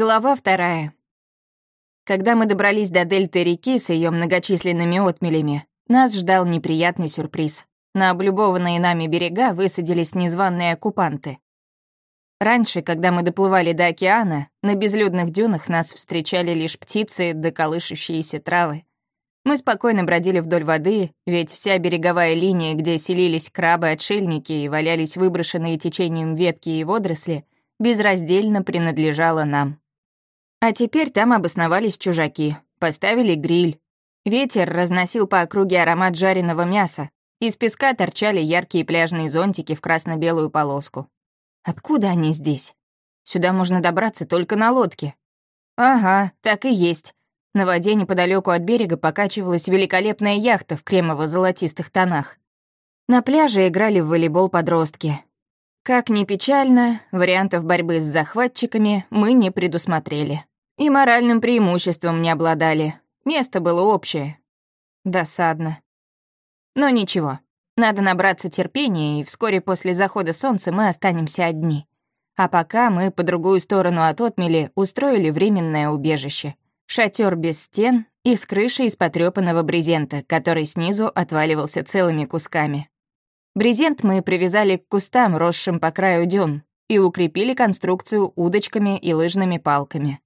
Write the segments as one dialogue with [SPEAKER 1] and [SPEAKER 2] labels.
[SPEAKER 1] Глава вторая. Когда мы добрались до дельты реки с ее многочисленными отмелями, нас ждал неприятный сюрприз. На облюбованные нами берега высадились незваные оккупанты. Раньше, когда мы доплывали до океана, на безлюдных дюнах нас встречали лишь птицы да колышущиеся травы. Мы спокойно бродили вдоль воды, ведь вся береговая линия, где селились крабы-отшельники и валялись выброшенные течением ветки и водоросли — безраздельно принадлежала нам. А теперь там обосновались чужаки, поставили гриль. Ветер разносил по округе аромат жареного мяса, из песка торчали яркие пляжные зонтики в красно-белую полоску. Откуда они здесь? Сюда можно добраться только на лодке. Ага, так и есть. На воде неподалеку от берега покачивалась великолепная яхта в кремово-золотистых тонах. На пляже играли в волейбол подростки. Как ни печально, вариантов борьбы с захватчиками мы не предусмотрели. И моральным преимуществом не обладали. Место было общее. Досадно. Но ничего. Надо набраться терпения, и вскоре после захода солнца мы останемся одни. А пока мы по другую сторону от отмели устроили временное убежище. Шатер без стен и с крышей из потрёпанного брезента, который снизу отваливался целыми кусками. Брезент мы привязали к кустам, росшим по краю дюн, и укрепили конструкцию удочками и лыжными палками.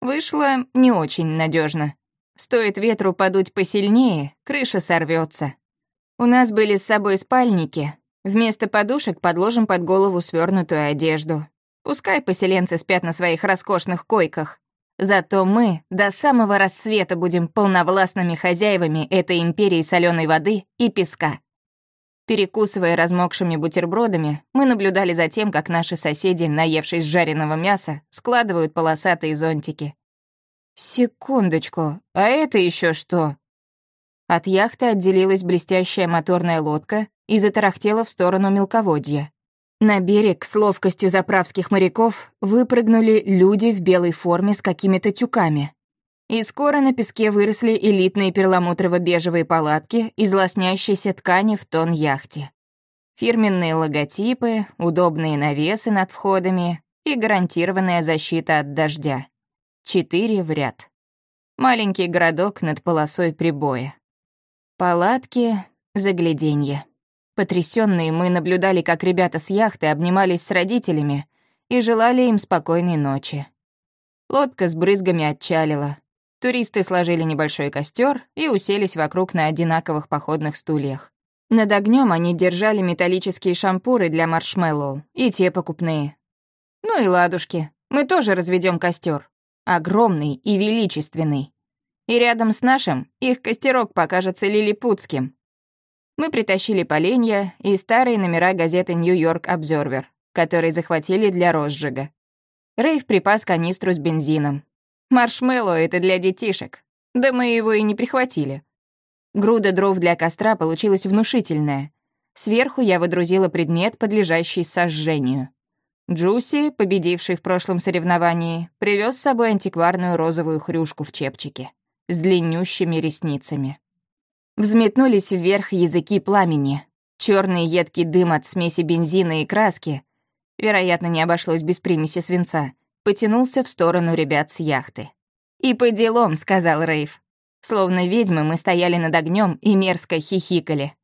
[SPEAKER 1] Вышло не очень надежно. Стоит ветру подуть посильнее, крыша сорвется. У нас были с собой спальники. Вместо подушек подложим под голову свернутую одежду. Пускай поселенцы спят на своих роскошных койках. Зато мы до самого рассвета будем полновластными хозяевами этой империи соленой воды и песка. Перекусывая размокшими бутербродами, мы наблюдали за тем, как наши соседи, наевшись жареного мяса, складывают полосатые зонтики. «Секундочку, а это еще что?» От яхты отделилась блестящая моторная лодка и затарахтела в сторону мелководья. На берег с ловкостью заправских моряков выпрыгнули люди в белой форме с какими-то тюками. И скоро на песке выросли элитные перламутрово-бежевые палатки из лоснящейся ткани в тон яхте. Фирменные логотипы, удобные навесы над входами и гарантированная защита от дождя. Четыре в ряд. Маленький городок над полосой прибоя. Палатки, загляденье. Потрясённые мы наблюдали, как ребята с яхты обнимались с родителями и желали им спокойной ночи. Лодка с брызгами отчалила. Туристы сложили небольшой костер и уселись вокруг на одинаковых походных стульях. Над огнем они держали металлические шампуры для маршмеллоу, и те покупные. Ну и ладушки, мы тоже разведем костер, Огромный и величественный. И рядом с нашим их костерок покажется лилипутским. Мы притащили поленья и старые номера газеты «Нью-Йорк Обзервер», которые захватили для розжига. Рейв припас канистру с бензином, Маршмеллоу — это для детишек. Да мы его и не прихватили. Груда дров для костра получилась внушительная. Сверху я выдрузила предмет, подлежащий сожжению. Джуси, победивший в прошлом соревновании, привез с собой антикварную розовую хрюшку в чепчике с длиннющими ресницами. Взметнулись вверх языки пламени. Черный едкий дым от смеси бензина и краски, вероятно, не обошлось без примеси свинца, потянулся в сторону ребят с яхты. «И по делам», — сказал Рейв. Словно ведьмы мы стояли над огнем и мерзко хихикали.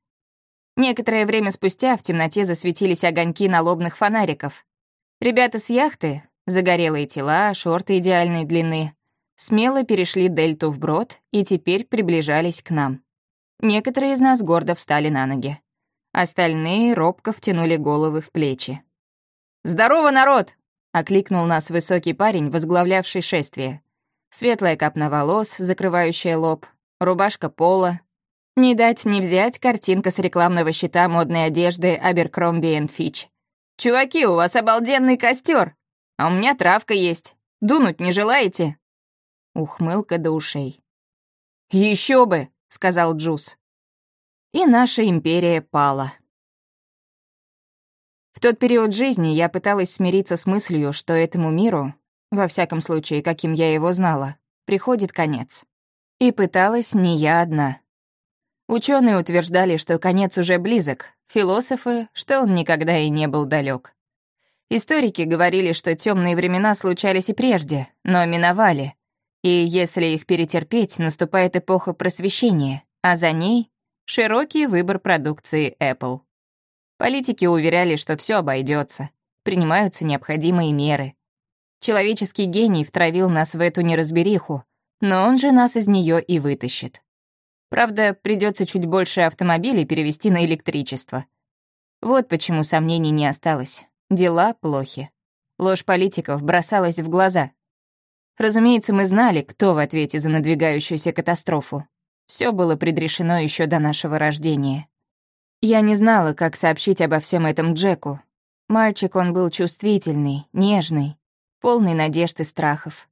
[SPEAKER 1] Некоторое время спустя в темноте засветились огоньки налобных фонариков. Ребята с яхты, загорелые тела, шорты идеальной длины, смело перешли дельту вброд и теперь приближались к нам. Некоторые из нас гордо встали на ноги. Остальные робко втянули головы в плечи. «Здорово, народ!» — окликнул нас высокий парень, возглавлявший шествие. Светлая капна волос, закрывающая лоб, рубашка пола. Не дать не взять картинка с рекламного щита модной одежды Abercrombie Fitch. «Чуваки, у вас обалденный костер, А у меня травка есть. Дунуть не желаете?» Ухмылка до ушей. «Еще бы!» — сказал Джуз. И наша империя пала. В тот период жизни я пыталась смириться с мыслью, что этому миру, во всяком случае, каким я его знала, приходит конец. И пыталась не я одна. Ученые утверждали, что конец уже близок, философы, что он никогда и не был далек. Историки говорили, что темные времена случались и прежде, но миновали. И если их перетерпеть, наступает эпоха просвещения, а за ней — широкий выбор продукции Apple. Политики уверяли, что все обойдется, принимаются необходимые меры. Человеческий гений втравил нас в эту неразбериху, но он же нас из нее и вытащит. Правда, придется чуть больше автомобилей перевести на электричество. Вот почему сомнений не осталось. Дела плохи. Ложь политиков бросалась в глаза. Разумеется, мы знали, кто в ответе за надвигающуюся катастрофу. Все было предрешено еще до нашего рождения. Я не знала, как сообщить обо всем этом Джеку. Мальчик он был чувствительный, нежный, полный надежд и страхов.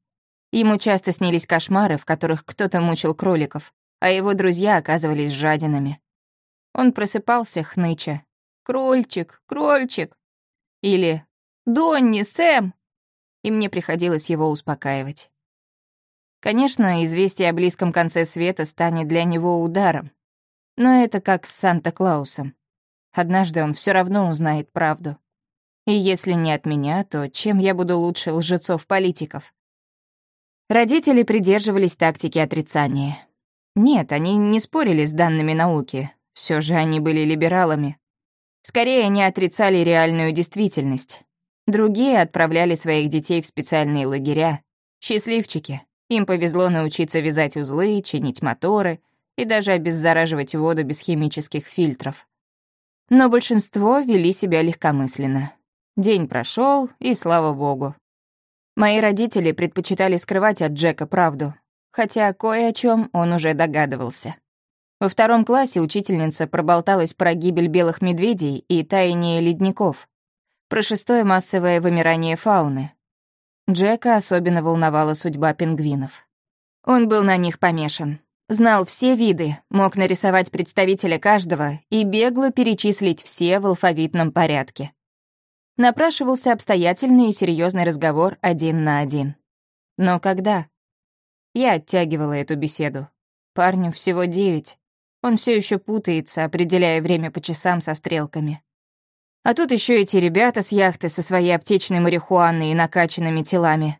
[SPEAKER 1] Ему часто снились кошмары, в которых кто-то мучил кроликов, а его друзья оказывались жадинами. Он просыпался, хныча. «Крольчик, крольчик!» Или «Донни, Сэм!» И мне приходилось его успокаивать. Конечно, известие о близком конце света станет для него ударом. Но это как с Санта-Клаусом. Однажды он все равно узнает правду. И если не от меня, то чем я буду лучше лжецов-политиков? Родители придерживались тактики отрицания. Нет, они не спорили с данными науки. Все же они были либералами. Скорее, они отрицали реальную действительность. Другие отправляли своих детей в специальные лагеря. Счастливчики. Им повезло научиться вязать узлы, чинить моторы и даже обеззараживать воду без химических фильтров. Но большинство вели себя легкомысленно. День прошел, и слава богу. Мои родители предпочитали скрывать от Джека правду, хотя кое о чем он уже догадывался. Во втором классе учительница проболталась про гибель белых медведей и таяние ледников, про шестое массовое вымирание фауны. Джека особенно волновала судьба пингвинов. Он был на них помешан. Знал все виды, мог нарисовать представителя каждого и бегло перечислить все в алфавитном порядке напрашивался обстоятельный и серьезный разговор один на один. Но когда? Я оттягивала эту беседу. Парню всего девять. Он все еще путается, определяя время по часам со стрелками. А тут еще эти ребята с яхты со своей аптечной марихуаной и накачанными телами.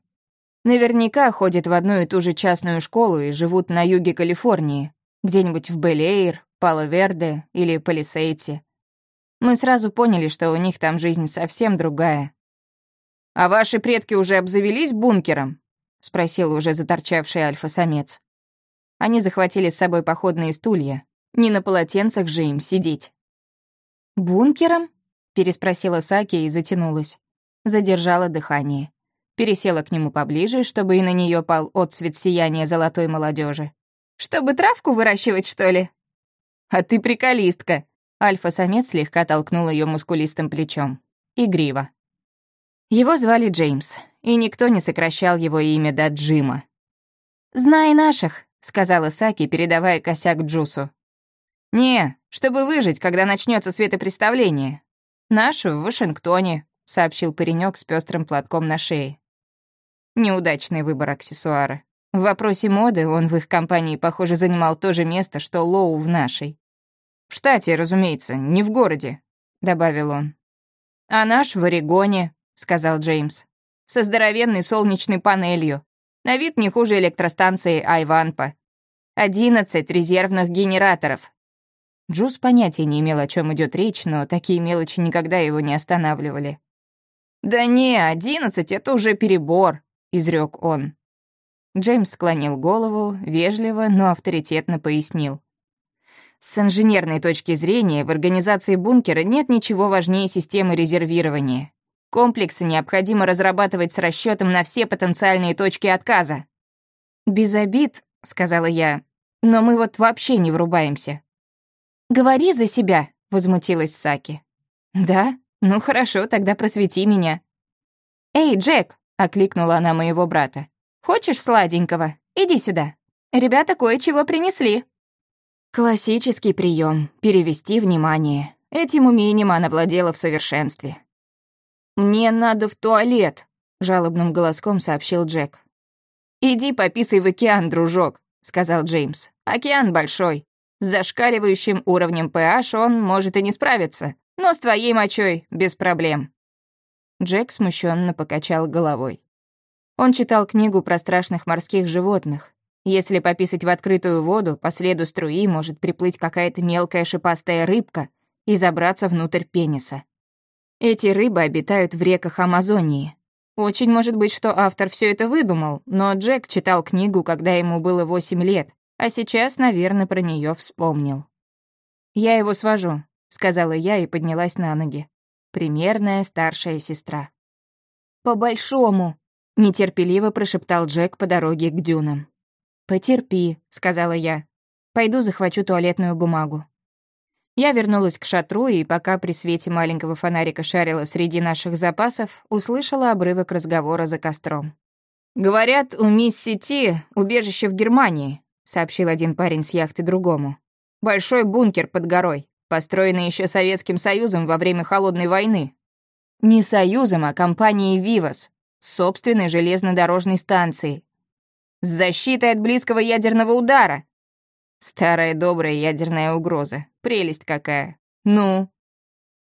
[SPEAKER 1] Наверняка ходят в одну и ту же частную школу и живут на юге Калифорнии, где-нибудь в Белейр, Пало-Верде или Палисейте. Мы сразу поняли, что у них там жизнь совсем другая. «А ваши предки уже обзавелись бункером?» — спросил уже заторчавший альфа-самец. Они захватили с собой походные стулья. Не на полотенцах же им сидеть. «Бункером?» — переспросила Саки и затянулась. Задержала дыхание. Пересела к нему поближе, чтобы и на нее пал отцвет сияния золотой молодежи. «Чтобы травку выращивать, что ли?» «А ты приколистка», Альфа-самец слегка толкнул ее мускулистым плечом. Игриво. Его звали Джеймс, и никто не сокращал его имя до Джима. «Знай наших», — сказала Саки, передавая косяк Джусу. «Не, чтобы выжить, когда начнется светопреставление. Наш в Вашингтоне», — сообщил паренек с пестрым платком на шее. Неудачный выбор аксессуара. В вопросе моды он в их компании, похоже, занимал то же место, что Лоу в нашей. «В штате, разумеется, не в городе», — добавил он. «А наш в Орегоне», — сказал Джеймс. «Со здоровенной солнечной панелью. На вид не хуже электростанции Айванпа. Одиннадцать резервных генераторов». Джуз понятия не имел, о чем идет речь, но такие мелочи никогда его не останавливали. «Да не, одиннадцать — это уже перебор», — изрек он. Джеймс склонил голову, вежливо, но авторитетно пояснил. С инженерной точки зрения в организации бункера нет ничего важнее системы резервирования. Комплексы необходимо разрабатывать с расчетом на все потенциальные точки отказа. «Без обид», — сказала я, — «но мы вот вообще не врубаемся». «Говори за себя», — возмутилась Саки. «Да? Ну хорошо, тогда просвети меня». «Эй, Джек», — окликнула она моего брата. «Хочешь сладенького? Иди сюда. Ребята кое-чего принесли». Классический прием — перевести внимание. Этим умением она владела в совершенстве. «Мне надо в туалет», — жалобным голоском сообщил Джек. «Иди пописай в океан, дружок», — сказал Джеймс. «Океан большой. С зашкаливающим уровнем pH он может и не справиться, но с твоей мочой без проблем». Джек смущенно покачал головой. Он читал книгу про страшных морских животных. Если пописать в открытую воду, по следу струи может приплыть какая-то мелкая шипастая рыбка и забраться внутрь пениса. Эти рыбы обитают в реках Амазонии. Очень может быть, что автор все это выдумал, но Джек читал книгу, когда ему было 8 лет, а сейчас, наверное, про нее вспомнил. «Я его свожу», — сказала я и поднялась на ноги. Примерная старшая сестра. «По-большому», — нетерпеливо прошептал Джек по дороге к дюнам. «Потерпи», — сказала я. «Пойду захвачу туалетную бумагу». Я вернулась к шатру и, пока при свете маленького фонарика шарила среди наших запасов, услышала обрывок разговора за костром. «Говорят, у мисс Сити убежище в Германии», — сообщил один парень с яхты другому. «Большой бункер под горой, построенный еще Советским Союзом во время Холодной войны. Не Союзом, а компанией «Вивас», с собственной железнодорожной станцией. С защитой от близкого ядерного удара. Старая добрая ядерная угроза. Прелесть какая. Ну?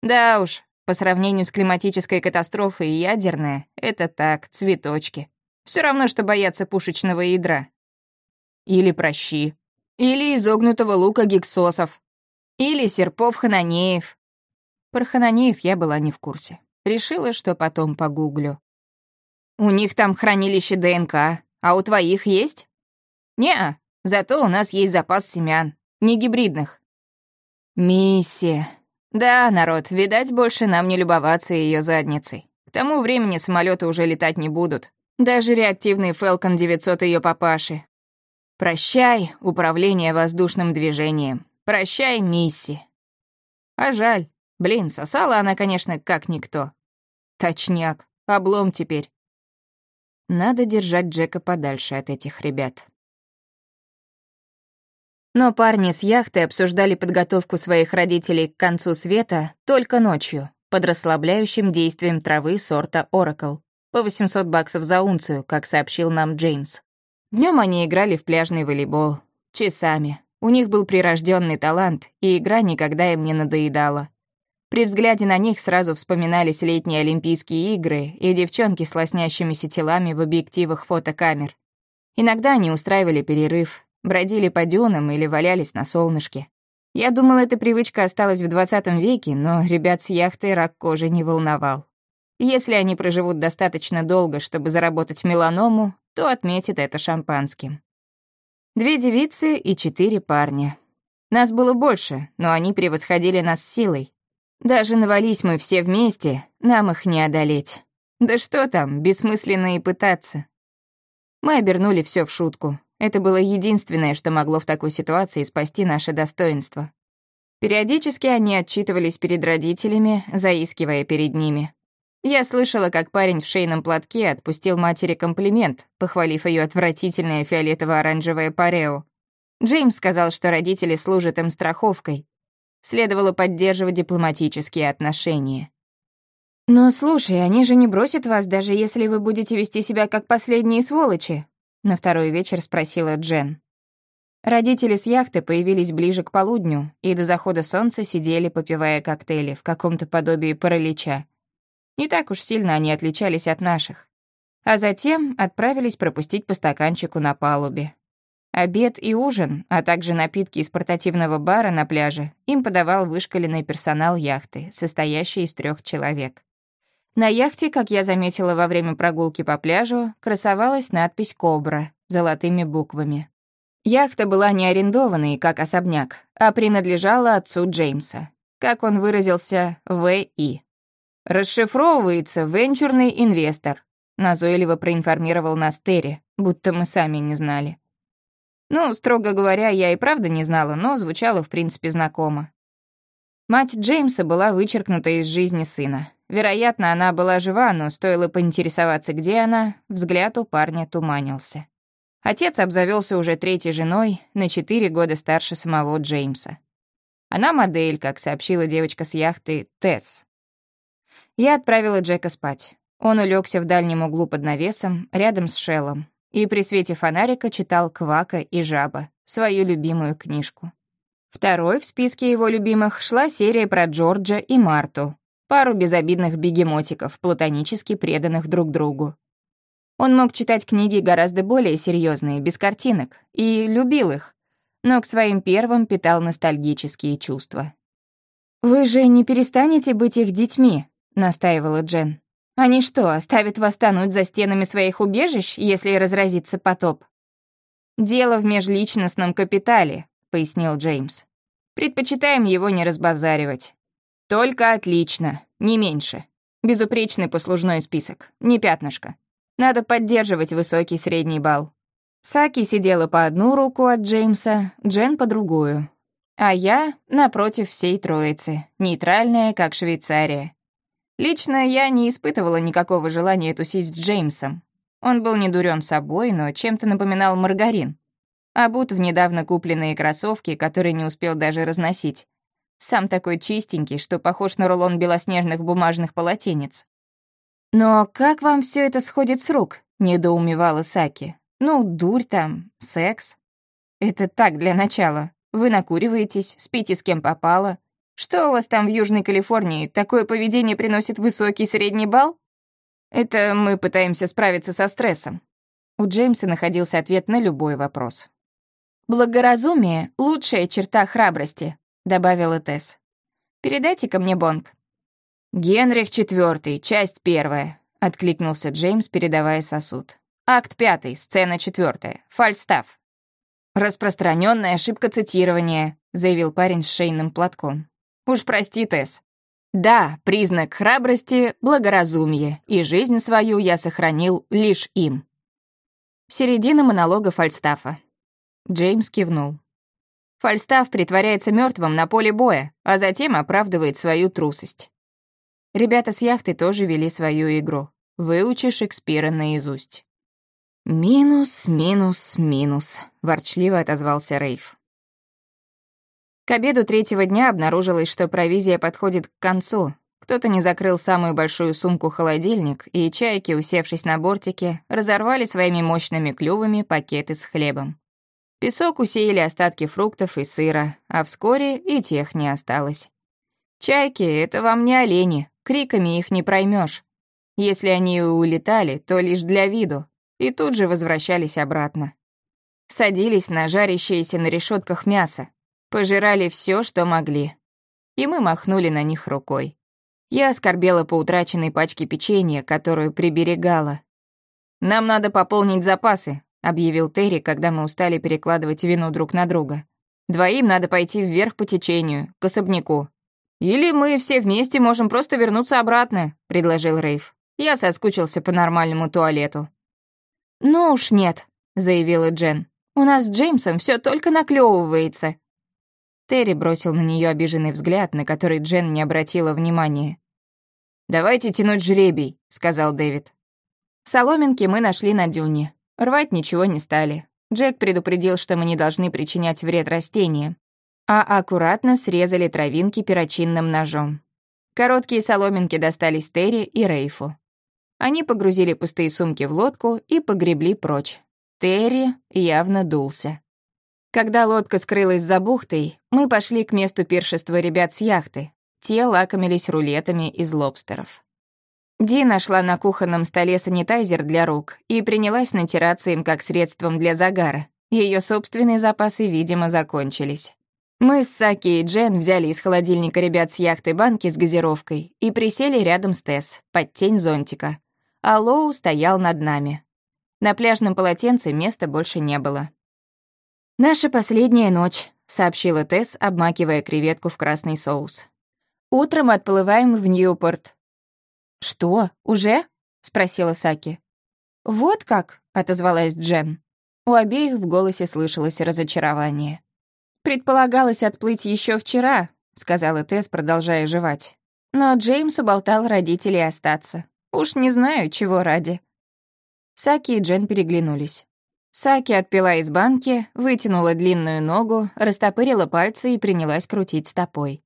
[SPEAKER 1] Да уж, по сравнению с климатической катастрофой ядерная — это так, цветочки. Все равно, что бояться пушечного ядра. Или прощи. Или изогнутого лука гексосов. Или серпов хананеев. Про хананеев я была не в курсе. Решила, что потом погуглю. У них там хранилище ДНК, а у твоих есть? Не, Зато у нас есть запас семян, не гибридных. Мисси. Да, народ, видать, больше нам не любоваться ее задницей. К тому времени самолеты уже летать не будут. Даже реактивный Falcon 900 ее папаши. Прощай, управление воздушным движением. Прощай, Мисси. А жаль. Блин, сосала она, конечно, как никто. Точняк. Облом теперь. Надо держать Джека подальше от этих ребят. Но парни с яхты обсуждали подготовку своих родителей к концу света только ночью, под расслабляющим действием травы сорта Oracle. По 800 баксов за унцию, как сообщил нам Джеймс. Днем они играли в пляжный волейбол. Часами. У них был прирожденный талант, и игра никогда им не надоедала. При взгляде на них сразу вспоминались летние Олимпийские игры и девчонки с лоснящимися телами в объективах фотокамер. Иногда они устраивали перерыв, бродили по дюнам или валялись на солнышке. Я думала, эта привычка осталась в 20 веке, но ребят с яхты рак кожи не волновал. Если они проживут достаточно долго, чтобы заработать меланому, то отметят это шампанским. Две девицы и четыре парня. Нас было больше, но они превосходили нас силой. Даже навались мы все вместе, нам их не одолеть. Да что там, бессмысленно и пытаться. Мы обернули все в шутку. Это было единственное, что могло в такой ситуации спасти наше достоинство. Периодически они отчитывались перед родителями, заискивая перед ними. Я слышала, как парень в шейном платке отпустил матери комплимент, похвалив ее отвратительное фиолетово-оранжевое парео. Джеймс сказал, что родители служат им страховкой. Следовало поддерживать дипломатические отношения. «Но слушай, они же не бросят вас, даже если вы будете вести себя как последние сволочи», на второй вечер спросила Джен. Родители с яхты появились ближе к полудню и до захода солнца сидели, попивая коктейли в каком-то подобии паралича. Не так уж сильно они отличались от наших. А затем отправились пропустить по стаканчику на палубе. Обед и ужин, а также напитки из портативного бара на пляже им подавал вышкаленный персонал яхты, состоящий из трех человек. На яхте, как я заметила во время прогулки по пляжу, красовалась надпись «Кобра» золотыми буквами. Яхта была не арендованной, как особняк, а принадлежала отцу Джеймса. Как он выразился, В.И. «Расшифровывается венчурный инвестор», назойливо проинформировал нас Терри, будто мы сами не знали. Ну, строго говоря, я и правда не знала, но звучало в принципе знакомо. Мать Джеймса была вычеркнута из жизни сына. Вероятно, она была жива, но стоило поинтересоваться, где она, взгляд у парня туманился. Отец обзавелся уже третьей женой, на четыре года старше самого Джеймса. Она модель, как сообщила девочка с яхты, Тесс. Я отправила Джека спать. Он улегся в дальнем углу под навесом, рядом с Шеллом, и при свете фонарика читал «Квака и жаба», свою любимую книжку. Второй в списке его любимых шла серия про Джорджа и Марту, Пару безобидных бегемотиков, платонически преданных друг другу. Он мог читать книги гораздо более серьезные, без картинок, и любил их, но к своим первым питал ностальгические чувства. «Вы же не перестанете быть их детьми?» — настаивала Джен. «Они что, оставят вас тонуть за стенами своих убежищ, если разразится потоп?» «Дело в межличностном капитале», — пояснил Джеймс. «Предпочитаем его не разбазаривать. Только отлично, не меньше. Безупречный послужной список, не пятнышко. Надо поддерживать высокий средний балл. Саки сидела по одну руку от Джеймса, Джен по другую. А я напротив всей троицы, нейтральная, как Швейцария. Лично я не испытывала никакого желания тусить с Джеймсом. Он был не дурен собой, но чем-то напоминал маргарин. Обут в недавно купленные кроссовки, которые не успел даже разносить. Сам такой чистенький, что похож на рулон белоснежных бумажных полотенец. «Но как вам все это сходит с рук?» — недоумевала Саки. «Ну, дурь там, секс». «Это так, для начала. Вы накуриваетесь, спите с кем попало. Что у вас там в Южной Калифорнии? Такое поведение приносит высокий средний балл?» «Это мы пытаемся справиться со стрессом». У Джеймса находился ответ на любой вопрос. «Благоразумие — лучшая черта храбрости», — добавила Тесс. «Передайте-ка мне бонг». «Генрих IV, часть первая», — откликнулся Джеймс, передавая сосуд. «Акт пятый, сцена четвертая, фальстаф». «Распространенная ошибка цитирования», — заявил парень с шейным платком. «Уж прости, Тесс». «Да, признак храбрости — благоразумие, и жизнь свою я сохранил лишь им». Середина монолога Фальстафа. Джеймс кивнул. Фальстаф притворяется мертвым на поле боя, а затем оправдывает свою трусость. Ребята с яхты тоже вели свою игру. Выучи Шекспира наизусть. «Минус, минус, минус», — ворчливо отозвался Рейв. К обеду третьего дня обнаружилось, что провизия подходит к концу. Кто-то не закрыл самую большую сумку-холодильник, и чайки, усевшись на бортике, разорвали своими мощными клювами пакеты с хлебом. Песок усеяли остатки фруктов и сыра, а вскоре и тех не осталось. Чайки — это вам не олени, криками их не проймешь. Если они улетали, то лишь для виду, и тут же возвращались обратно. Садились на жарящееся на решетках мясо, пожирали все, что могли. И мы махнули на них рукой. Я оскорбела по утраченной пачке печенья, которую приберегала. «Нам надо пополнить запасы», — объявил Терри, когда мы устали перекладывать вину друг на друга. «Двоим надо пойти вверх по течению, к особняку. Или мы все вместе можем просто вернуться обратно», — предложил Рейв. «Я соскучился по нормальному туалету». «Ну уж нет», — заявила Джен. «У нас с Джеймсом все только наклевывается. Терри бросил на нее обиженный взгляд, на который Джен не обратила внимания. «Давайте тянуть жребий», — сказал Дэвид. Соломинки мы нашли на дюне. Рвать ничего не стали. Джек предупредил, что мы не должны причинять вред растениям, а аккуратно срезали травинки перочинным ножом. Короткие соломинки достались Терри и Рейфу. Они погрузили пустые сумки в лодку и погребли прочь. Терри явно дулся. Когда лодка скрылась за бухтой, мы пошли к месту пиршества ребят с яхты. Те лакомились рулетами из лобстеров. Ди нашла на кухонном столе санитайзер для рук и принялась натираться им как средством для загара. Ее собственные запасы, видимо, закончились. Мы с Саки и Джен взяли из холодильника ребят с яхты банки с газировкой и присели рядом с Тесс, под тень зонтика. А Лоу стоял над нами. На пляжном полотенце места больше не было. «Наша последняя ночь», — сообщила Тесс, обмакивая креветку в красный соус. «Утром отплываем в Ньюпорт. «Что, уже?» — спросила Саки. «Вот как?» — отозвалась Джен. У обеих в голосе слышалось разочарование. «Предполагалось отплыть еще вчера», — сказала Тесс, продолжая жевать. «Но Джеймс уболтал родителей остаться. Уж не знаю, чего ради». Саки и Джен переглянулись. Саки отпила из банки, вытянула длинную ногу, растопырила пальцы и принялась крутить стопой.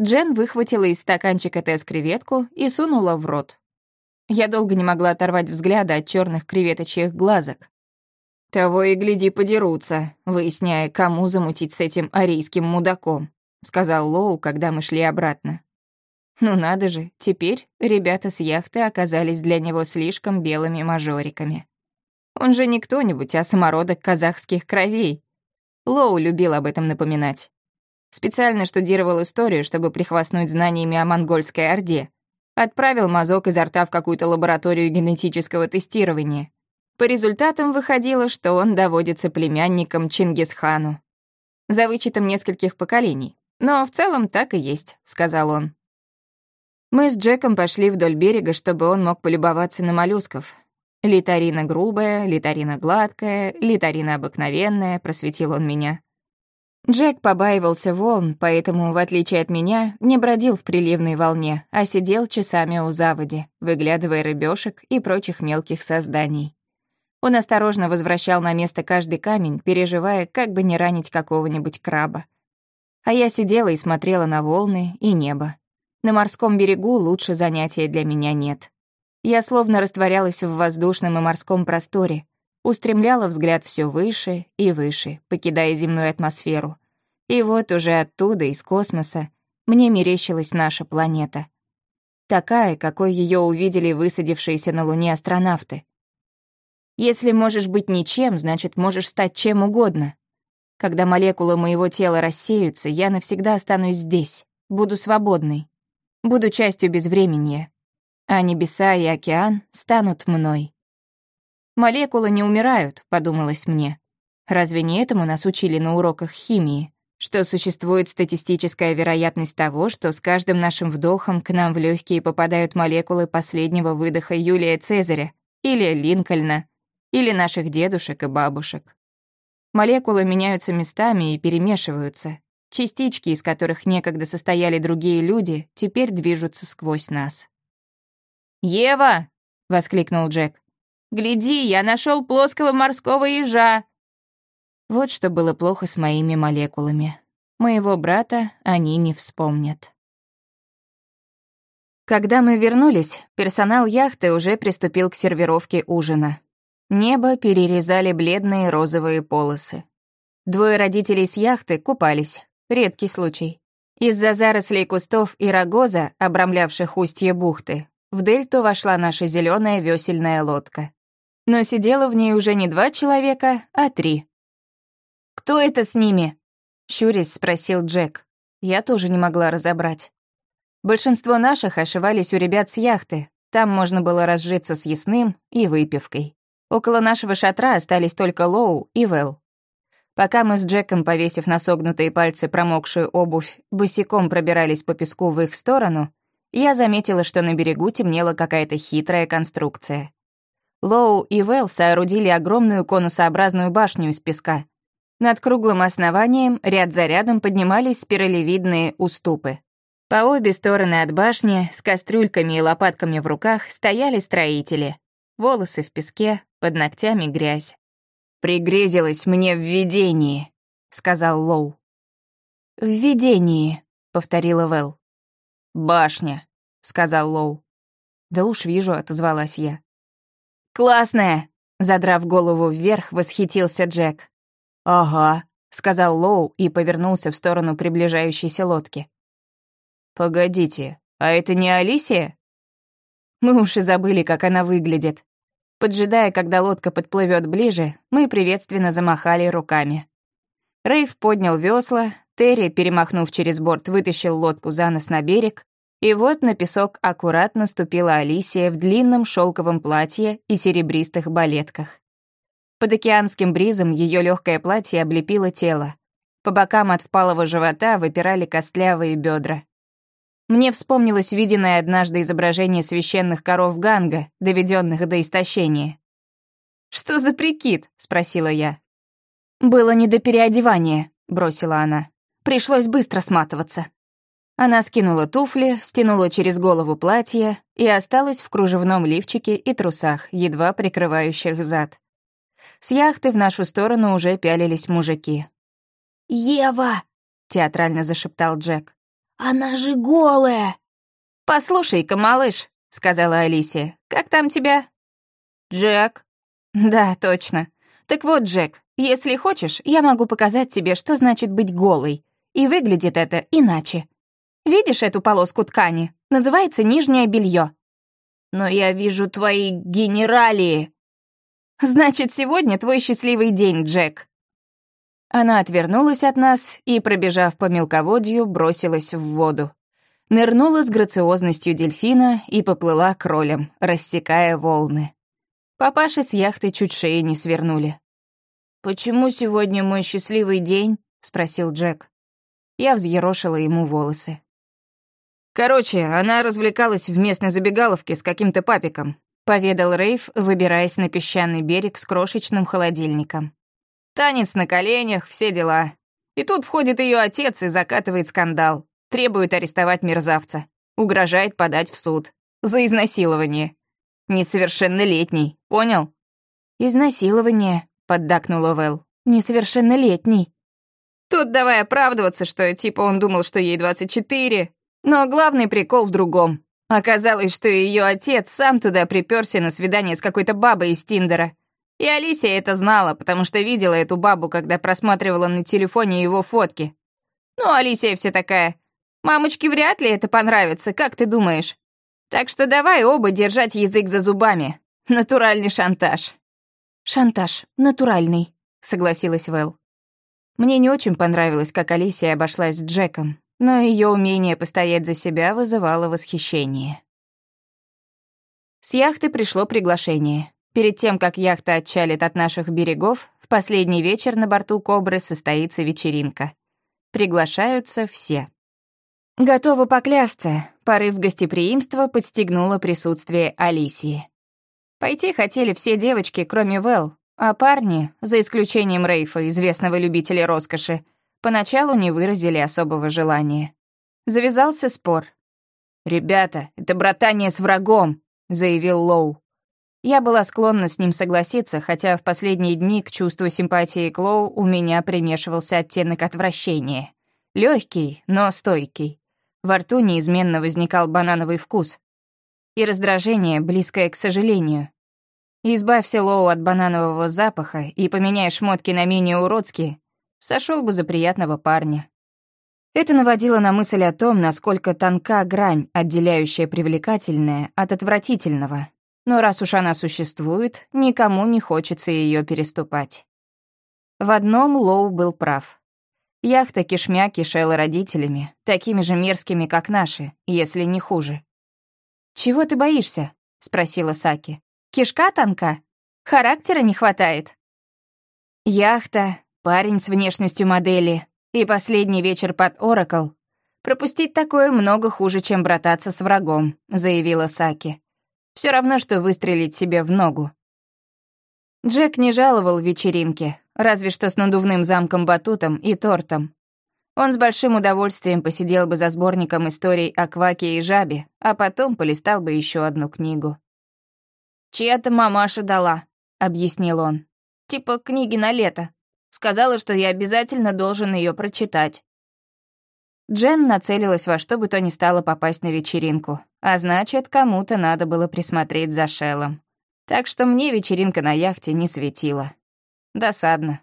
[SPEAKER 1] Джен выхватила из стаканчика Тесс креветку и сунула в рот. Я долго не могла оторвать взгляда от черных креветочьих глазок. «Того и гляди подерутся, выясняя, кому замутить с этим арийским мудаком», сказал Лоу, когда мы шли обратно. Ну надо же, теперь ребята с яхты оказались для него слишком белыми мажориками. Он же не кто-нибудь, а самородок казахских кровей. Лоу любил об этом напоминать. Специально штудировал историю, чтобы прихвастнуть знаниями о монгольской орде. Отправил мазок изо рта в какую-то лабораторию генетического тестирования. По результатам выходило, что он доводится племянником Чингисхану. За вычетом нескольких поколений. Но в целом так и есть, сказал он. Мы с Джеком пошли вдоль берега, чтобы он мог полюбоваться на моллюсков. Литарина грубая, литарина гладкая, литарина обыкновенная, просветил он меня. Джек побаивался волн, поэтому, в отличие от меня, не бродил в приливной волне, а сидел часами у заводи, выглядывая рыбешек и прочих мелких созданий. Он осторожно возвращал на место каждый камень, переживая, как бы не ранить какого-нибудь краба. А я сидела и смотрела на волны и небо. На морском берегу лучше занятия для меня нет. Я словно растворялась в воздушном и морском просторе, устремляла взгляд все выше и выше, покидая земную атмосферу. И вот уже оттуда, из космоса, мне мерещилась наша планета. Такая, какой ее увидели высадившиеся на Луне астронавты. Если можешь быть ничем, значит, можешь стать чем угодно. Когда молекулы моего тела рассеются, я навсегда останусь здесь, буду свободной, буду частью безвременья, а небеса и океан станут мной. «Молекулы не умирают», — подумалось мне. Разве не этому нас учили на уроках химии? Что существует статистическая вероятность того, что с каждым нашим вдохом к нам в легкие попадают молекулы последнего выдоха Юлия Цезаря или Линкольна, или наших дедушек и бабушек. Молекулы меняются местами и перемешиваются. Частички, из которых некогда состояли другие люди, теперь движутся сквозь нас. «Ева!» — воскликнул Джек. «Гляди, я нашел плоского морского ежа!» Вот что было плохо с моими молекулами. Моего брата они не вспомнят. Когда мы вернулись, персонал яхты уже приступил к сервировке ужина. Небо перерезали бледные розовые полосы. Двое родителей с яхты купались. Редкий случай. Из-за зарослей кустов и рогоза, обрамлявших устье бухты, в дельту вошла наша зеленая весельная лодка. Но сидело в ней уже не два человека, а три. «Кто это с ними?» — щурясь спросил Джек. Я тоже не могла разобрать. Большинство наших ошивались у ребят с яхты. Там можно было разжиться с ясным и выпивкой. Около нашего шатра остались только Лоу и Вэл. Пока мы с Джеком, повесив на согнутые пальцы промокшую обувь, босиком пробирались по песку в их сторону, я заметила, что на берегу темнела какая-то хитрая конструкция. Лоу и Вэл соорудили огромную конусообразную башню из песка. Над круглым основанием ряд за рядом поднимались спиралевидные уступы. По обе стороны от башни с кастрюльками и лопатками в руках стояли строители. Волосы в песке, под ногтями грязь. «Пригрезилось мне в видении», — сказал Лоу. «В видении», — повторила Вэл. «Башня», — сказал Лоу. «Да уж вижу», — отозвалась я. «Классная!» — задрав голову вверх, восхитился Джек. «Ага», — сказал Лоу и повернулся в сторону приближающейся лодки. «Погодите, а это не Алисия?» Мы уж и забыли, как она выглядит. Поджидая, когда лодка подплывет ближе, мы приветственно замахали руками. Рейв поднял весла, Терри, перемахнув через борт, вытащил лодку за нос на берег, и вот на песок аккуратно ступила Алисия в длинном шелковом платье и серебристых балетках. Под океанским бризом ее легкое платье облепило тело. По бокам от впалого живота выпирали костлявые бедра. Мне вспомнилось виденное однажды изображение священных коров Ганга, доведенных до истощения. «Что за прикид?» — спросила я. «Было не до переодевания», — бросила она. «Пришлось быстро сматываться». Она скинула туфли, стянула через голову платье и осталась в кружевном лифчике и трусах, едва прикрывающих зад. С яхты в нашу сторону уже пялились мужики.
[SPEAKER 2] «Ева!» — театрально зашептал Джек. Она же голая!»
[SPEAKER 1] «Послушай-ка, малыш», — сказала Алисия, — «как там тебя?» «Джек». «Да, точно. Так вот, Джек, если хочешь, я могу показать тебе, что значит быть голой. И выглядит это иначе». Видишь эту полоску ткани? Называется нижнее белье.
[SPEAKER 2] Но я вижу твои генералии.
[SPEAKER 1] Значит, сегодня твой счастливый день, Джек. Она отвернулась от нас и, пробежав по мелководью, бросилась в воду. Нырнула с грациозностью дельфина и поплыла кролем, рассекая волны. Папаши с яхты чуть шеи не свернули.
[SPEAKER 2] «Почему сегодня мой счастливый день?» — спросил Джек.
[SPEAKER 1] Я взъерошила ему волосы.
[SPEAKER 3] «Короче, она развлекалась в местной забегаловке с каким-то папиком», —
[SPEAKER 1] поведал Рейв, выбираясь на песчаный берег с крошечным холодильником.
[SPEAKER 3] «Танец на коленях, все дела. И тут входит ее отец и закатывает скандал. Требует арестовать мерзавца. Угрожает подать в суд. За изнасилование. Несовершеннолетний, понял?»
[SPEAKER 1] «Изнасилование», — поддакнула Вэл. «Несовершеннолетний».
[SPEAKER 3] Тут давай оправдываться, что типа он думал, что ей 24, но главный прикол в другом. Оказалось, что ее отец сам туда приперся на свидание с какой-то бабой из Тиндера. И Алисия это знала, потому что видела эту бабу, когда просматривала на телефоне его фотки. Ну, Алисия все такая. Мамочке вряд ли это понравится, как ты думаешь? Так что давай оба держать язык за зубами. Натуральный шантаж.
[SPEAKER 1] Шантаж, натуральный, согласилась Вэл. Мне не очень понравилось, как Алисия обошлась с Джеком но ее умение постоять за себя вызывало восхищение. С яхты пришло приглашение. Перед тем, как яхта отчалит от наших берегов, в последний вечер на борту «Кобры» состоится вечеринка. Приглашаются все. Готова поклясться, порыв гостеприимства подстегнуло присутствие Алисии. Пойти хотели все девочки, кроме Вэл, а парни, за исключением Рейфа, известного любителя роскоши, поначалу не выразили особого желания. Завязался спор.
[SPEAKER 3] «Ребята, это братание с врагом», — заявил Лоу.
[SPEAKER 1] Я была склонна с ним согласиться, хотя в последние дни к чувству симпатии к Лоу у меня примешивался оттенок отвращения. Легкий, но стойкий. Во рту неизменно возникал банановый вкус. И раздражение, близкое к сожалению. Избавься Лоу от бананового запаха и поменяй шмотки на менее уродские, сошел бы за приятного парня. Это наводило на мысль о том, насколько тонка грань, отделяющая привлекательное от отвратительного. Но раз уж она существует, никому не хочется ее переступать. В одном Лоу был прав. Яхта кишмя кишела родителями, такими же мерзкими, как наши, если не хуже. «Чего ты боишься?» — спросила Саки. «Кишка тонка? Характера не хватает?» Яхта, Парень с внешностью модели и последний вечер под Оракл. Пропустить такое много хуже, чем брататься с врагом, заявила Саки. Все равно, что выстрелить себе в ногу. Джек не жаловал вечеринки, разве что с надувным замком-батутом и тортом. Он с большим удовольствием посидел бы за сборником историй о Кваке и Жабе, а потом полистал бы еще одну книгу.
[SPEAKER 2] «Чья-то мамаша дала», — объяснил он. «Типа книги на лето. Сказала, что я обязательно должен ее прочитать.
[SPEAKER 1] Джен нацелилась во что бы то ни стало попасть на вечеринку, а значит, кому-то надо было присмотреть за Шеллом. Так что мне вечеринка на яхте не светила. Досадно.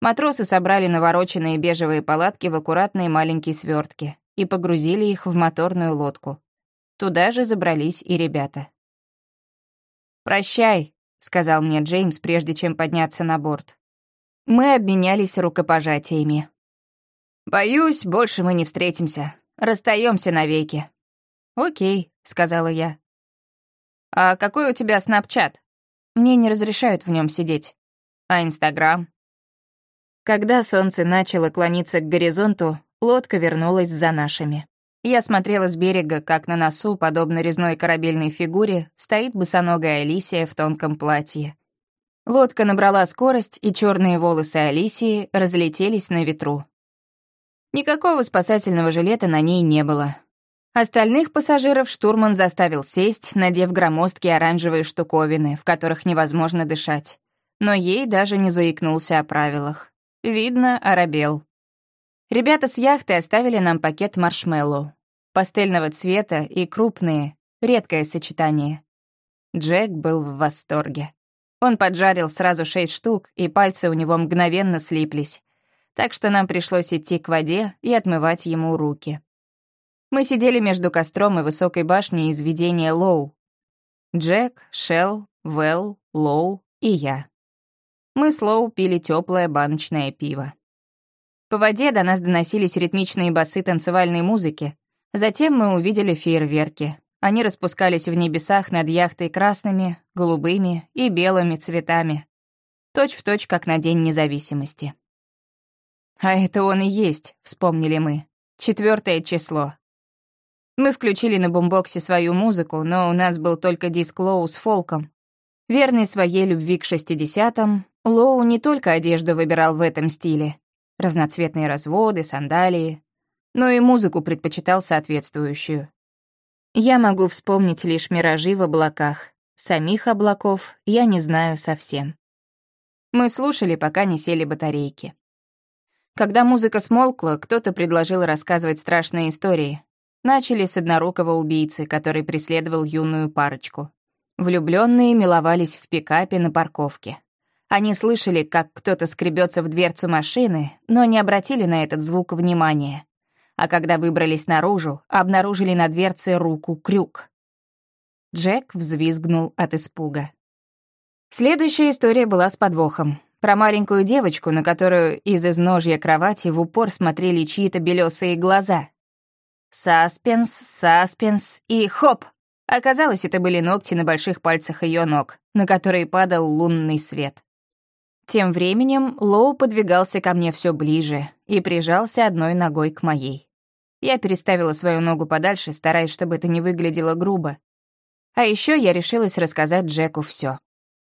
[SPEAKER 1] Матросы собрали навороченные бежевые палатки в аккуратные маленькие свертки и погрузили их в моторную лодку. Туда же забрались и ребята. «Прощай», — сказал мне Джеймс, прежде чем подняться на борт. Мы обменялись рукопожатиями. «Боюсь, больше мы не встретимся. Расстаемся навеки». «Окей», — сказала я. «А какой у тебя снапчат?» Мне не разрешают в нем сидеть. «А Инстаграм?» Когда солнце начало клониться к горизонту, лодка вернулась за нашими. Я смотрела с берега, как на носу, подобно резной корабельной фигуре, стоит босоногая Алисия в тонком платье. Лодка набрала скорость, и черные волосы Алисии разлетелись на ветру. Никакого спасательного жилета на ней не было. Остальных пассажиров штурман заставил сесть, надев громоздкие оранжевые штуковины, в которых невозможно дышать. Но ей даже не заикнулся о правилах. Видно, оробел. Ребята с яхты оставили нам пакет маршмеллоу. Пастельного цвета и крупные, редкое сочетание. Джек был в восторге. Он поджарил сразу шесть штук, и пальцы у него мгновенно слиплись. Так что нам пришлось идти к воде и отмывать ему руки.
[SPEAKER 2] Мы сидели между костром и высокой башней из видения Лоу. Джек, Шелл, Вэл, Лоу и я. Мы с Лоу пили теплое баночное пиво. По воде до нас доносились ритмичные басы танцевальной музыки. Затем мы увидели фейерверки. Они распускались в небесах над яхтой красными, голубыми и белыми цветами. Точь в точь, как на День независимости. «А это он и есть», — вспомнили мы. Четвертое число. Мы включили на бумбоксе свою музыку, но у нас был только диск Лоу с фолком. Верный своей любви к шестидесятым, Лоу не только одежду выбирал в этом стиле. Разноцветные разводы, сандалии. Но и музыку предпочитал соответствующую. Я могу вспомнить лишь миражи в облаках. Самих облаков я не знаю совсем. Мы слушали, пока не сели батарейки. Когда музыка смолкла, кто-то предложил рассказывать страшные истории. Начали с однорукого убийцы, который преследовал юную парочку. Влюбленные миловались в пикапе на парковке. Они слышали, как кто-то скребется в дверцу машины, но не обратили на этот звук внимания. А когда выбрались наружу, обнаружили на дверце руку-крюк. Джек взвизгнул от испуга. Следующая история была с подвохом. Про маленькую девочку, на которую из изножья кровати в упор смотрели чьи-то белесые глаза. Саспенс, саспенс и хоп! Оказалось, это были ногти на больших пальцах ее ног, на которые падал лунный свет. Тем временем Лоу подвигался ко мне все ближе и прижался одной ногой к моей. Я переставила свою ногу подальше, стараясь, чтобы это не выглядело грубо. А еще я решилась рассказать Джеку все.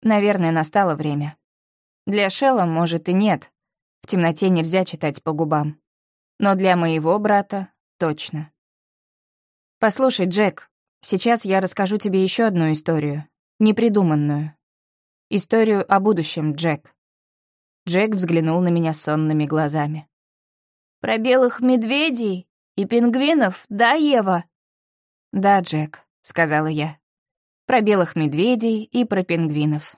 [SPEAKER 2] Наверное, настало время. Для Шелла, может, и нет. В темноте нельзя читать по губам. Но для моего брата — точно. «Послушай, Джек, сейчас я расскажу тебе еще одну историю. Непридуманную. Историю о будущем, Джек». Джек взглянул на меня сонными глазами.
[SPEAKER 3] «Про белых медведей и пингвинов, да, Ева?»
[SPEAKER 2] «Да, Джек», — сказала я. «Про белых медведей и про пингвинов.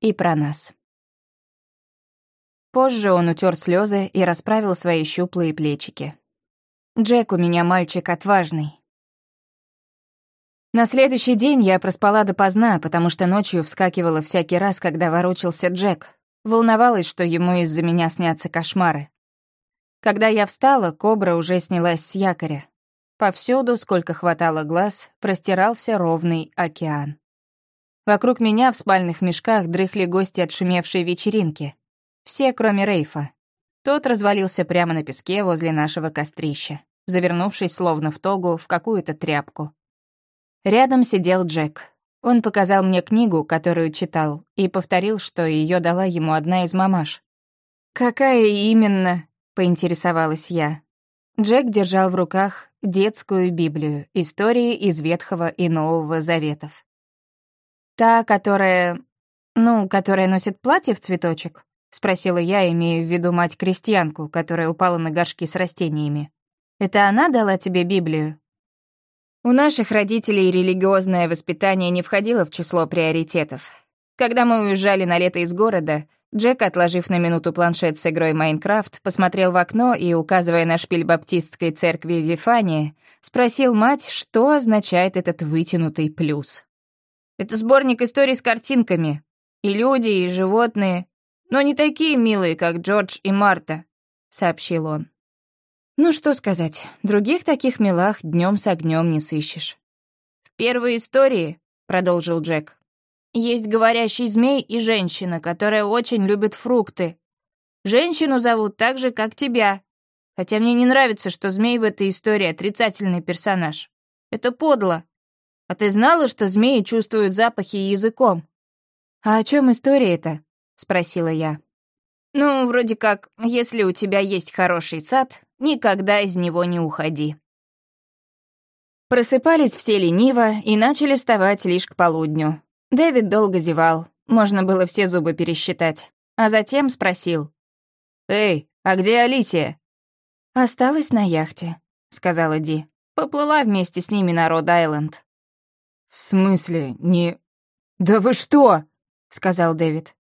[SPEAKER 2] И про нас». Позже он утер слезы и расправил свои щуплые плечики. «Джек у меня мальчик отважный». На следующий день я проспала допоздна, потому что ночью вскакивала всякий раз, когда ворочался Джек. Волновалась, что ему из-за меня снятся кошмары. Когда я встала, кобра уже снялась с якоря. Повсюду, сколько хватало глаз, простирался ровный океан. Вокруг меня в спальных мешках дрыхли гости отшумевшей вечеринки. Все, кроме Рейфа. Тот развалился прямо на песке возле нашего кострища, завернувшись словно в тогу в какую-то тряпку. Рядом сидел Джек. Он показал мне книгу, которую читал, и повторил, что ее дала ему одна из мамаш. «Какая именно?» — поинтересовалась я. Джек держал в руках детскую Библию, истории из Ветхого и Нового Заветов. «Та, которая... ну, которая носит платье в цветочек?» — спросила я, имея в виду мать-крестьянку, которая упала на горшки с растениями. «Это она дала тебе Библию?» У наших родителей религиозное воспитание не входило в число приоритетов. Когда мы уезжали на лето из города, Джек, отложив на минуту планшет с игрой Майнкрафт, посмотрел в окно и, указывая на шпиль баптистской церкви Вифания, спросил мать, что означает этот вытянутый плюс. «Это сборник историй с картинками. И люди, и животные но не такие милые, как Джордж и Марта», — сообщил он. «Ну что сказать, других таких милах днем с огнем не сыщешь». «В первой истории», — продолжил Джек, «есть говорящий змей и женщина, которая очень любит фрукты. Женщину зовут так же, как тебя. Хотя мне не нравится, что змей в этой истории отрицательный персонаж. Это подло. А ты знала, что змеи чувствуют запахи языком?» «А о чем история-то?» спросила я. «Ну, вроде как, если у тебя есть хороший сад, никогда из него не уходи». Просыпались все лениво и начали вставать лишь к полудню. Дэвид долго зевал, можно было все зубы пересчитать, а затем спросил. «Эй, а где Алисия?» «Осталась на яхте», — сказала Ди. «Поплыла вместе с ними на Род-Айленд».
[SPEAKER 3] «В смысле, не...» «Да вы что?» — сказал Дэвид.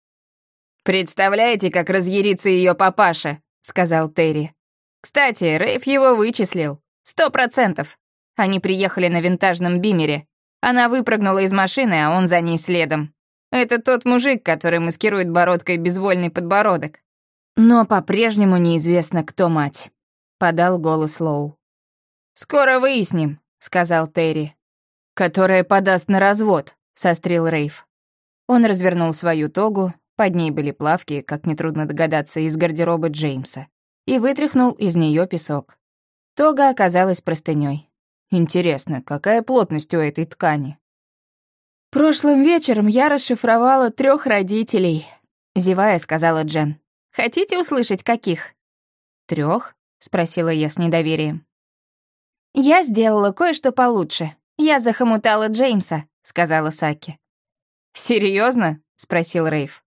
[SPEAKER 2] «Представляете, как разъярится ее папаша», — сказал Терри. «Кстати, Рейф его вычислил.
[SPEAKER 3] Сто процентов. Они приехали на винтажном бимере. Она выпрыгнула из машины, а он за ней следом. Это тот мужик, который маскирует бородкой безвольный подбородок.
[SPEAKER 1] Но по-прежнему неизвестно, кто мать. Подал голос Лоу.
[SPEAKER 3] «Скоро выясним», — сказал Терри.
[SPEAKER 1] «Которая подаст на развод», — сострил Рейв. Он развернул свою тогу, под ней были плавки, как нетрудно догадаться, из гардероба Джеймса, и вытряхнул из нее песок. Тога оказалась простыней. Интересно, какая плотность у этой ткани?
[SPEAKER 2] «Прошлым вечером я расшифровала трех родителей», — зевая сказала Джен.
[SPEAKER 3] «Хотите услышать, каких?»
[SPEAKER 1] Трех? спросила я с недоверием.
[SPEAKER 2] «Я сделала кое-что получше. Я захомутала Джеймса», — сказала Саки.
[SPEAKER 3] Серьезно? спросил Рейв.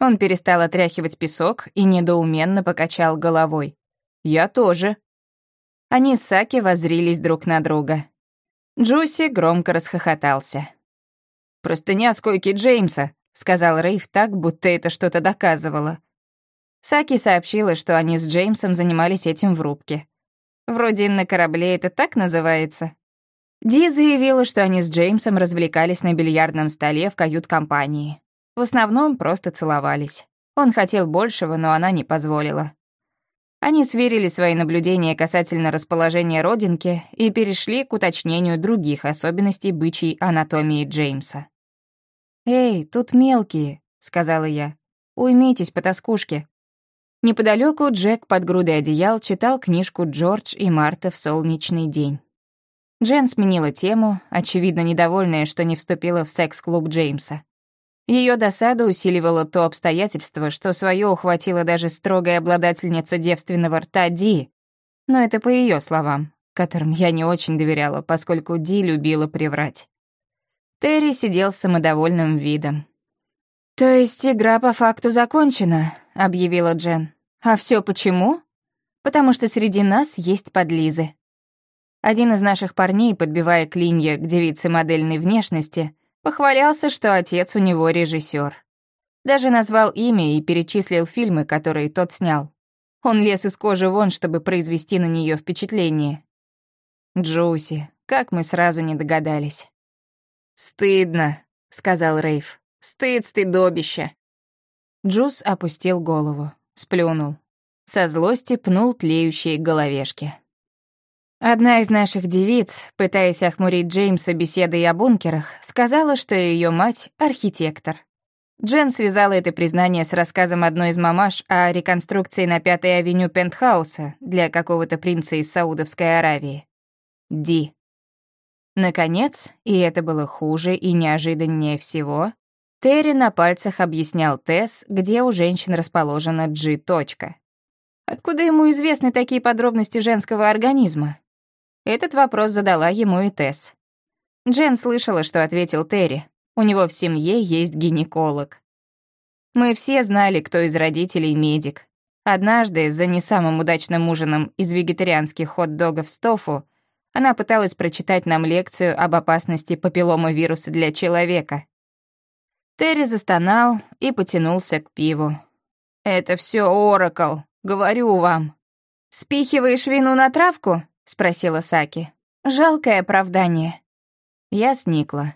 [SPEAKER 3] Он перестал отряхивать песок и недоуменно покачал головой. «Я тоже». Они с Саки воззрились друг на друга. Джуси громко расхохотался. «Простыня с койки Джеймса», — сказал Рейв так, будто это что-то доказывало. Саки сообщила, что они с Джеймсом занимались этим в рубке. Вроде на корабле это так называется. Ди заявила, что они с Джеймсом развлекались на бильярдном столе в кают-компании. В основном просто целовались. Он хотел большего, но она не позволила. Они сверили свои наблюдения касательно расположения родинки и перешли к уточнению других особенностей бычьей анатомии Джеймса.
[SPEAKER 1] «Эй, тут мелкие», — сказала я. «Уймитесь, потаскушки». Неподалеку Джек под грудой одеял читал книжку «Джордж и Марта в солнечный день». Джен сменила тему, очевидно недовольная, что не вступила в секс-клуб Джеймса. Ее досаду усиливало то обстоятельство, что свое ухватила даже строгая обладательница девственного рта Ди. Но это по ее словам, которым я не очень доверяла, поскольку Ди любила приврать. Терри сидел с самодовольным видом. «То есть игра по факту закончена», — объявила Джен. «А все почему? Потому что среди нас есть подлизы». Один из наших парней, подбивая клинья к девице модельной внешности, похвалялся, что отец у него режиссер. Даже назвал имя и перечислил фильмы, которые тот снял. Он лез из кожи вон, чтобы произвести на нее впечатление. Джуси, как мы сразу не догадались.
[SPEAKER 3] «Стыдно», — сказал Рейв. «Стыд, стыдобище».
[SPEAKER 1] Джус опустил голову, сплюнул. Со злости пнул тлеющие головешки. Одна из наших девиц, пытаясь охмурить Джеймса беседой о бункерах, сказала, что ее мать — архитектор. Джен связала это признание с рассказом одной из мамаш о реконструкции на Пятой авеню пентхауса для какого-то принца из Саудовской Аравии. Ди. Наконец, и это было хуже и неожиданнее всего, Терри на пальцах объяснял Тесс, где у женщин расположена G. -точка. Откуда ему известны такие подробности женского организма? Этот вопрос задала ему и Тесс. Джен слышала, что ответил Терри. У него в семье есть гинеколог. Мы все знали, кто из родителей медик. Однажды, за не самым удачным ужином из вегетарианских хот-догов с тофу, она пыталась прочитать нам лекцию об опасности папилломавируса для человека. Терри застонал и потянулся к пиву. «Это все Оракл, говорю вам». «Спихиваешь вину на травку?» — спросила Саки. «Жалкое оправдание». Я сникла.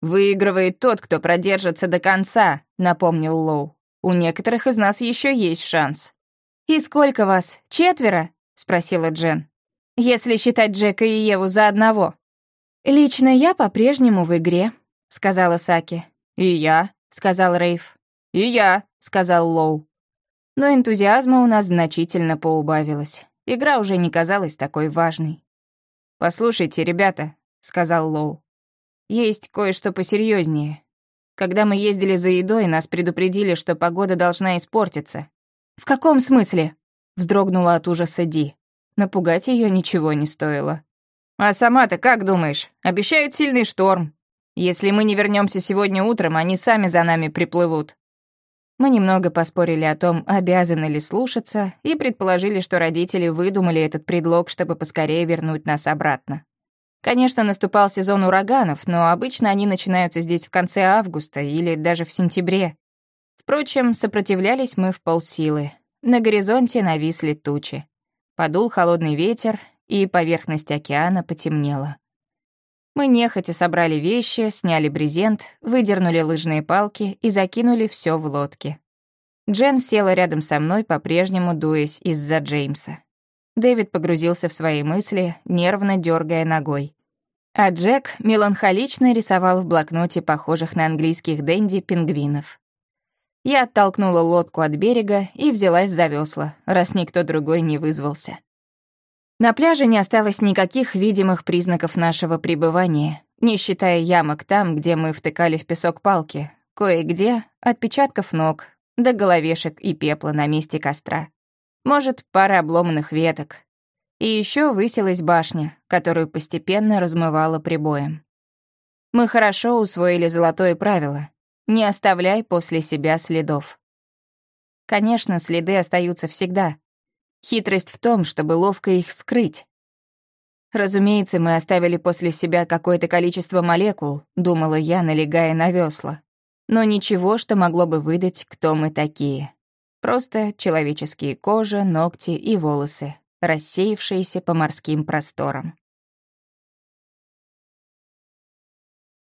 [SPEAKER 1] «Выигрывает тот, кто продержится до конца», — напомнил Лоу. «У некоторых из нас еще есть шанс». «И сколько вас? Четверо?» — спросила Джен если считать Джека и Еву за одного. «Лично я по-прежнему в игре», — сказала Саки.
[SPEAKER 3] «И я», — сказал Рейв. «И я», — сказал Лоу.
[SPEAKER 1] Но энтузиазма у нас значительно поубавилось. Игра уже не казалась такой важной.
[SPEAKER 3] «Послушайте, ребята», — сказал Лоу. «Есть кое-что посерьезнее. Когда мы ездили за едой, нас предупредили, что погода должна испортиться».
[SPEAKER 1] «В каком смысле?» — вздрогнула от ужаса Ди. Напугать ее ничего не стоило.
[SPEAKER 3] «А сама-то как думаешь? Обещают сильный шторм. Если мы не вернемся сегодня утром, они сами за нами приплывут».
[SPEAKER 1] Мы немного поспорили о том, обязаны ли слушаться, и предположили, что родители выдумали этот предлог, чтобы поскорее вернуть нас обратно. Конечно, наступал сезон ураганов, но обычно они начинаются здесь в конце августа или даже в сентябре. Впрочем, сопротивлялись мы в полсилы. На горизонте нависли тучи. Подул холодный ветер,
[SPEAKER 2] и поверхность океана потемнела. Мы нехотя собрали вещи, сняли брезент, выдернули лыжные палки и закинули все в лодки. Джен села рядом со мной, по-прежнему дуясь из-за Джеймса. Дэвид погрузился в свои мысли, нервно дергая ногой. А Джек меланхолично рисовал в блокноте похожих на английских денди пингвинов. Я оттолкнула лодку от берега и взялась за весла, раз никто другой не вызвался. На пляже не осталось никаких видимых признаков нашего пребывания, не считая ямок там, где мы втыкали в песок палки, кое-где отпечатков ног, до головешек и пепла на месте костра. Может, пара обломанных веток. И еще высилась башня, которую постепенно размывала прибоем. Мы хорошо усвоили золотое правило не оставляй после себя следов. Конечно, следы остаются всегда. Хитрость в том, чтобы ловко их скрыть. Разумеется, мы оставили после себя какое-то количество молекул, думала я, налегая на весла. Но ничего, что могло бы выдать, кто мы такие. Просто человеческие кожа, ногти и волосы, рассеявшиеся по морским просторам.